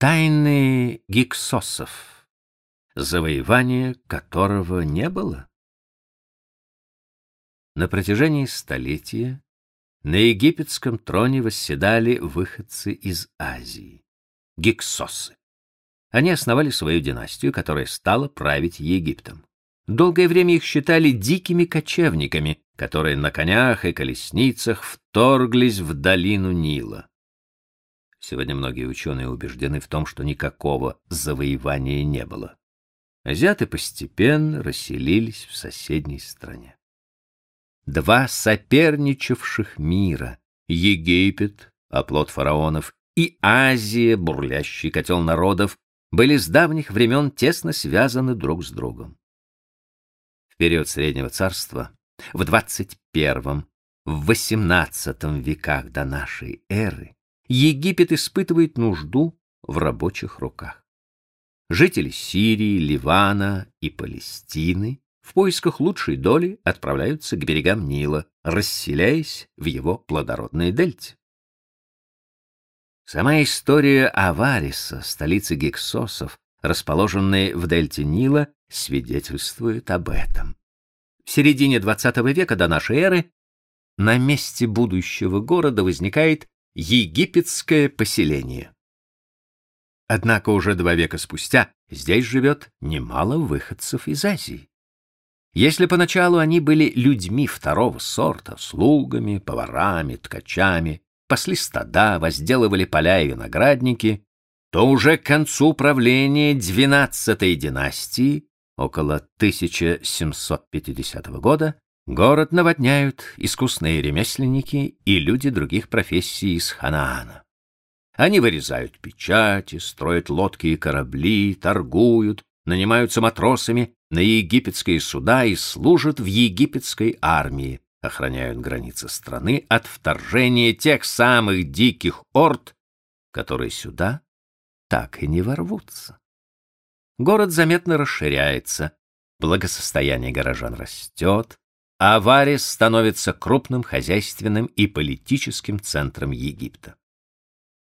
Тайны гиксосов, завоевания которого не было. На протяжении столетия на египетском троне восседали выходцы из Азии, гиксосы. Они основали свою династию, которая стала править Египтом. Долгое время их считали дикими кочевниками, которые на конях и колесницах вторглись в долину Нила. Сегодня многие ученые убеждены в том, что никакого завоевания не было. Азиаты постепенно расселились в соседней стране. Два соперничавших мира — Египет, оплот фараонов, и Азия, бурлящий котел народов, были с давних времен тесно связаны друг с другом. В период Среднего Царства, в 21 в 18 веках до нашей эры, Египет испытывает нужду в рабочих руках. Жители Сирии, Ливана и Палестины в поисках лучшей доли отправляются к берегам Нила, расселяясь в его плодородной дельте. Сама история Авариса, столицы гексосов, расположенной в дельте Нила, свидетельствует об этом. В середине XX века до нашей эры на месте будущего города возникает египетское поселение. Однако уже два века спустя здесь живет немало выходцев из Азии. Если поначалу они были людьми второго сорта, слугами, поварами, ткачами, пасли стада, возделывали поля и виноградники, то уже к концу правления двенадцатой династии, около 1750 года, Город наводняют искусные ремесленники и люди других профессий из Ханаана. Они вырезают печати, строят лодки и корабли, торгуют, нанимаются матросами на египетские суда и служат в египетской армии, охраняют границы страны от вторжения тех самых диких орд, которые сюда так и не ворвутся. Город заметно расширяется, благосостояние горожан растет, Аварис становится крупным хозяйственным и политическим центром Египта.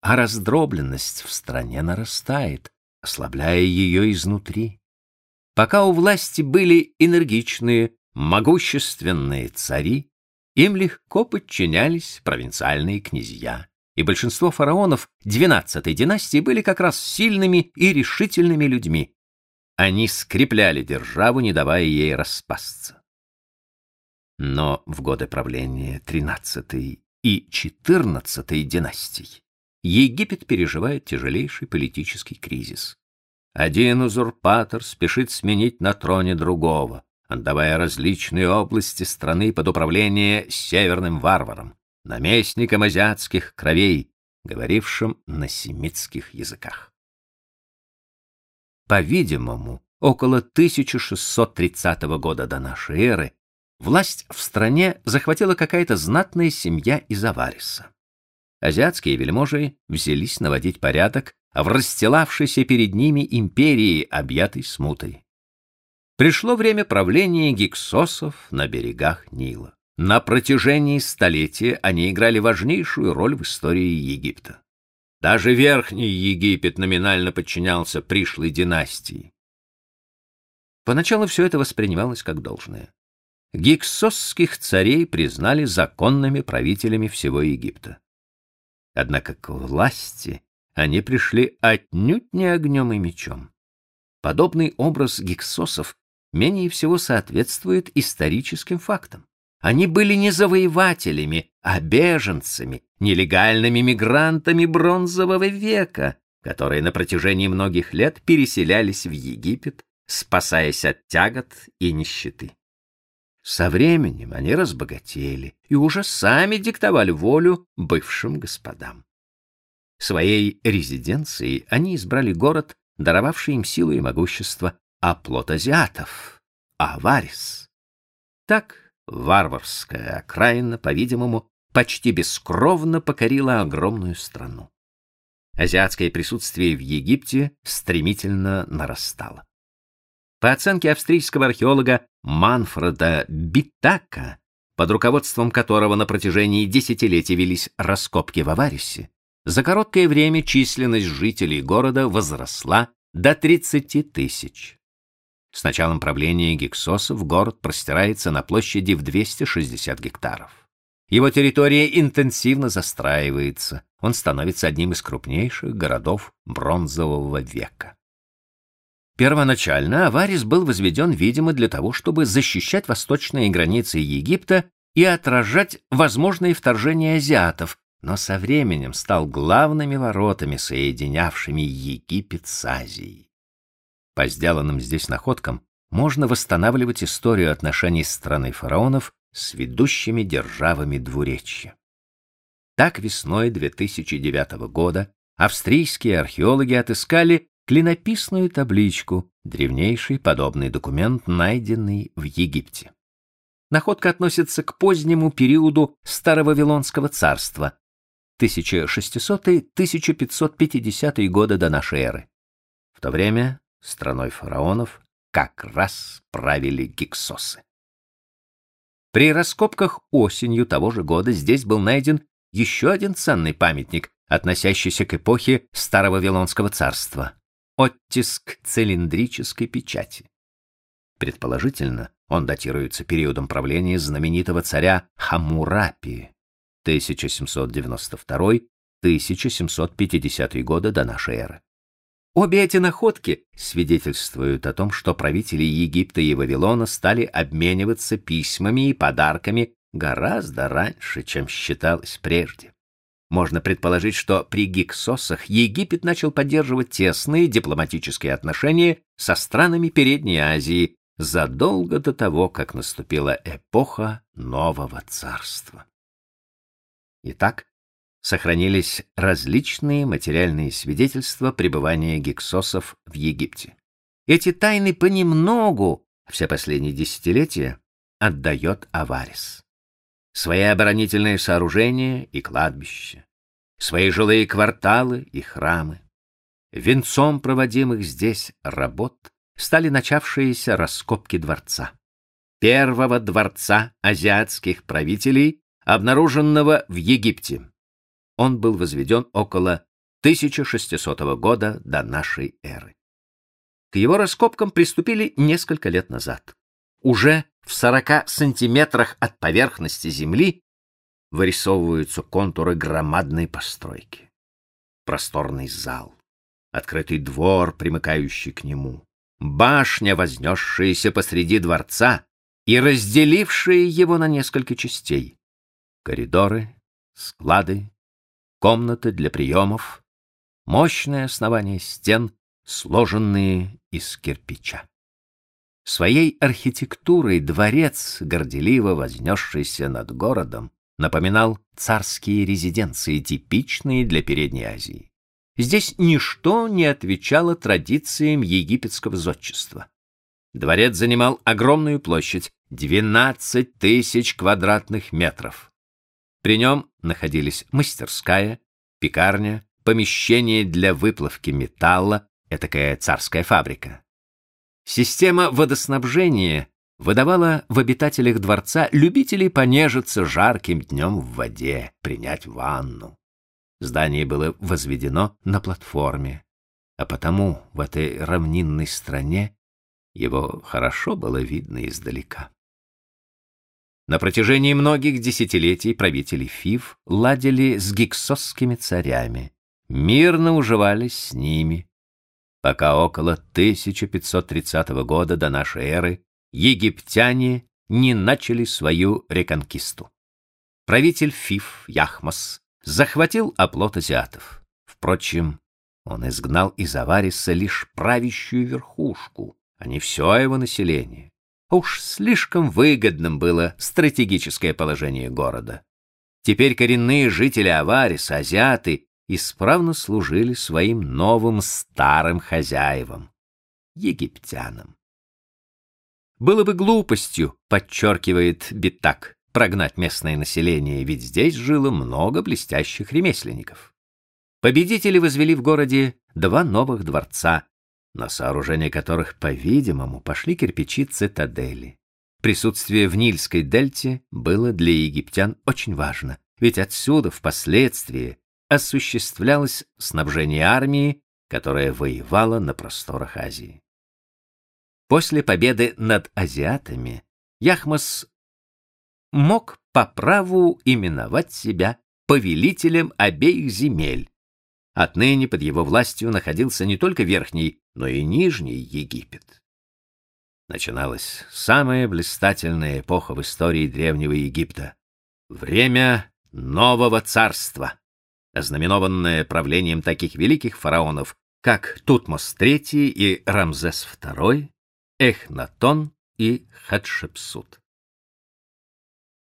А раздробленность в стране нарастает, ослабляя ее изнутри. Пока у власти были энергичные, могущественные цари, им легко подчинялись провинциальные князья, и большинство фараонов XII династии были как раз сильными и решительными людьми. Они скрепляли державу, не давая ей распасться. Но в годы правления XIII и XIV династий Египет переживает тяжелейший политический кризис. Один узурпатор спешит сменить на троне другого, отдавая различные области страны под управление северным варварам, наместникам азиатских кровей, говорившим на семитских языках. По-видимому, около 1630 года до нашей эры Власть в стране захватила какая-то знатная семья из Авариса. Азиатские вельможи взялись наводить порядок в расстилавшейся перед ними империи, объятой смутой. Пришло время правления гиксосов на берегах Нила. На протяжении столетия они играли важнейшую роль в истории Египта. Даже Верхний Египет номинально подчинялся пришлой династии. Поначалу все это воспринималось как должное гиксосских царей признали законными правителями всего Египта. Однако к власти они пришли отнюдь не огнем и мечом. Подобный образ гиксосов менее всего соответствует историческим фактам. Они были не завоевателями, а беженцами, нелегальными мигрантами бронзового века, которые на протяжении многих лет переселялись в Египет, спасаясь от тягот и нищеты. Со временем они разбогатели и уже сами диктовали волю бывшим господам. Своей резиденцией они избрали город, даровавший им силу и могущество, оплот азиатов — Аварис. Так варварская окраина, по-видимому, почти бескровно покорила огромную страну. Азиатское присутствие в Египте стремительно нарастало. По оценке австрийского археолога Манфреда Биттака, под руководством которого на протяжении десятилетий велись раскопки в Аварисе, За короткое время численность жителей города возросла до 30 тысяч. С началом правления гиксосов город простирается на площади в 260 гектаров. Его территория интенсивно застраивается, он становится одним из крупнейших городов бронзового века. Первоначально Аварис был возведен, видимо, для того, чтобы защищать восточные границы Египта и отражать возможные вторжения азиатов, но со временем стал главными воротами, соединявшими Египет с Азией. По сделанным здесь находкам можно восстанавливать историю отношений страны фараонов с ведущими державами двуречья. Так весной 2009 года австрийские археологи отыскали клинописную табличку, древнейший подобный документ, найденный в Египте. Находка относится к позднему периоду Старовавилонского царства 1600-1550 годы до нашей эры. В то время страной фараонов как раз правили гиксосы. При раскопках осенью того же года здесь был найден еще один ценный памятник, относящийся к эпохе Старого Вавилонского царства — оттиск цилиндрической печати. Предположительно, он датируется периодом правления знаменитого царя Хаммурапи 1792-1750 года до нашей эры. Обе эти находки свидетельствуют о том, что правители Египта и Вавилона стали обмениваться письмами и подарками гораздо раньше, чем считалось прежде. Можно предположить, что при Гиксосах Египет начал поддерживать тесные дипломатические отношения со странами Передней Азии задолго до того, как наступила эпоха нового царства. Итак, сохранились различные материальные свидетельства пребывания гиксосов в Египте. Эти тайны понемногу, все последние десятилетия, отдает Аварис. Свои оборонительные сооружения и кладбища, свои жилые кварталы и храмы. Венцом проводимых здесь работ стали начавшиеся раскопки дворца. Первого дворца азиатских правителей, обнаруженного в Египте он был возведен около 1600 года до нашей эры. К его раскопкам приступили несколько лет назад. Уже в 40 сантиметрах от поверхности земли вырисовываются контуры громадной постройки. Просторный зал, открытый двор, примыкающий к нему, башня, вознесшаяся посреди дворца и разделившая его на несколько частей, коридоры, склады, комнаты для приемов, мощное основание стен, сложенные из кирпича. Своей архитектурой дворец, горделиво вознесшийся над городом, напоминал царские резиденции, типичные для Передней Азии. Здесь ничто не отвечало традициям египетского зодчества. Дворец занимал огромную площадь — 12 тысяч квадратных метров. При нем находились мастерская, пекарня, помещение для выплавки металла, этакая царская фабрика. Система водоснабжения выдавала в обитателях дворца любителей понежиться жарким днем в воде, принять ванну. Здание было возведено на платформе, а потому в этой равнинной стране его хорошо было видно издалека. На протяжении многих десятилетий правители Фив ладили с гиксосскими царями, мирно уживались с ними, пока около 1530 года до нашей эры египтяне не начали свою реконкисту. Правитель Фив, Яхмос, захватил оплот азиатов. Впрочем, он изгнал из Авариса лишь правящую верхушку, а не все его население. Уж слишком выгодным было стратегическое положение города. Теперь коренные жители Авариса, азиаты, исправно служили своим новым старым хозяевам — египтянам. Было бы глупостью, подчеркивает Биттак, прогнать местное население, ведь здесь жило много блестящих ремесленников. Победители возвели в городе два новых дворца, на сооружение которых, по-видимому, пошли кирпичи цитадели. Присутствие в Нильской дельте было для египтян очень важно, ведь отсюда впоследствии осуществлялось снабжение армии, которая воевала на просторах Азии. После победы над азиатами Яхмос мог по праву именовать себя повелителем обеих земель. Отныне под его властью находился не только Верхний, но и Нижний Египет. Начиналась самая блистательная эпоха в истории Древнего Египта. Время нового царства, ознаменованное правлением таких великих фараонов, как Тутмос III и Рамзес II, Эхнатон и Хатшепсут.